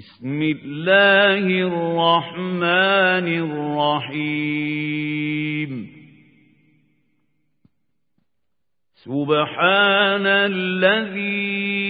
بسم الله الرحمن الرحيم. سبحان الذي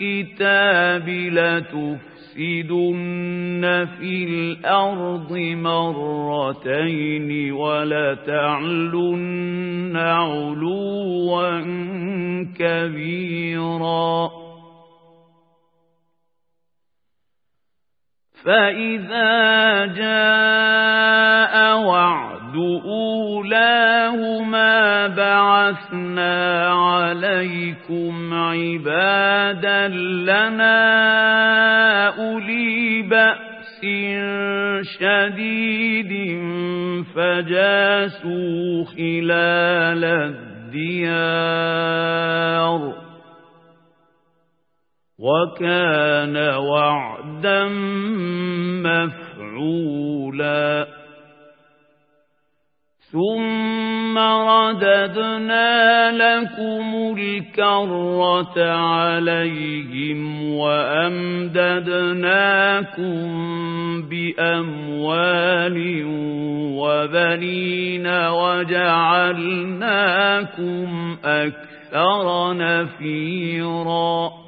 الكتاب لتفسدن في الأرض مرتين ولتعلن علوا كبيرا. فإذا جاء وعد أولاهما بعثنا عليكم عبادا لنا أولي بأس شديد فجاسوا خلال الديار وكان وعدا مفعولا ثم رددنا لكم الكرة عليهم وأمددناكم بأموال وبنين وجعلناكم أكثر نفيراً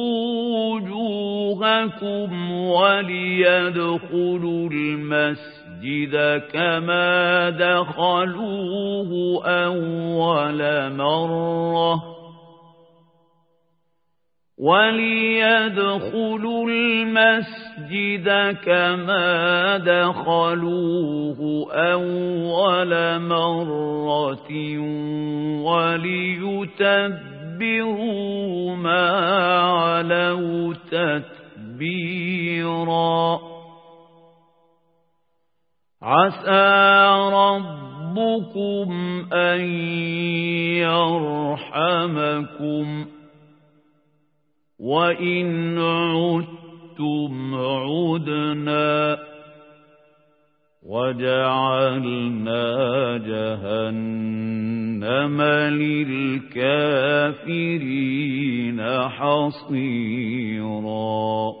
وجوهكم وليدخلوا المسجد كما دخلوه أول مرة وليدخلوا المسجد كما دخلوه أول مرة وليتبروا ما علوا تتبيرا عسى ربكم أن يرحمكم. وإن عدتم عدنا. وجعلنا جهنم للكافرين حصيراً.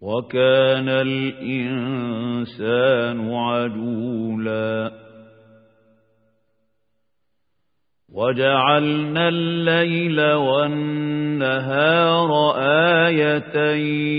وكان الإنسان عجولا. وجعلنا الليل والنهار آيتين.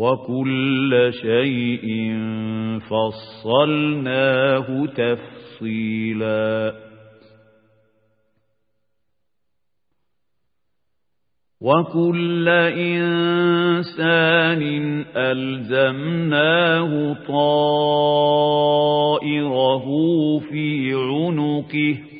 وكل شيء فصلناه تفصيلا. وكل إنسان ألزمناه طائره في عنقه.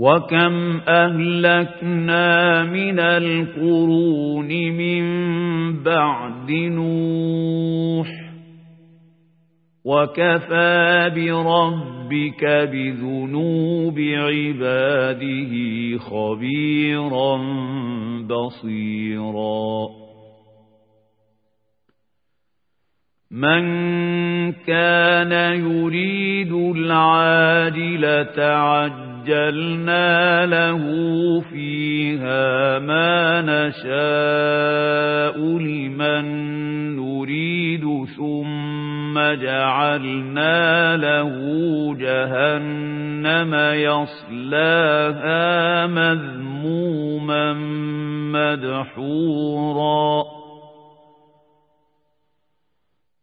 وكم أهلكنا من القرون من بعد نوح وكفى بربك بذنوب عباده خبيرا بصيرا من كان يريد العاجلة عجل عَجَّلْنَا لَهُ فِيهَا مَا نَشَاءُ لِمَن نُّرِيدُ ثُمَّ جَعَلْنَا لَهُ جَهَنَّمَ يَصْلَاهَا مَذْمُومًا مَّدْحُورًا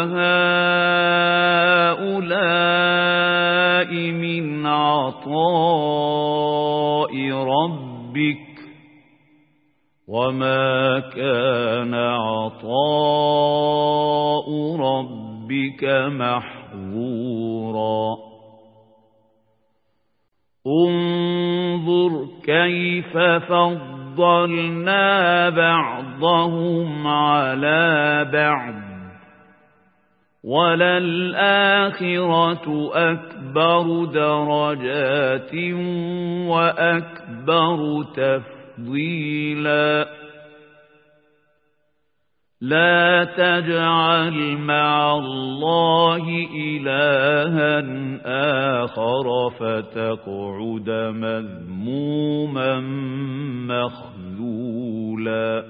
وَهَٰؤُلَاءِ مِنْ عَطَاءِ رَبِّكَ وَمَا كَانَ عَطَاءُ رَبِّكَ مَحْظُورًا انظُرْ كَيْفَ فَضَّلْنَا بَعْضَهُمْ عَلَى بَعْضٍ وللآخرة أكبر درجات وأكبر تفضيلا لا تجعل مع الله إلها آخر فتقعد مذموما مخذولا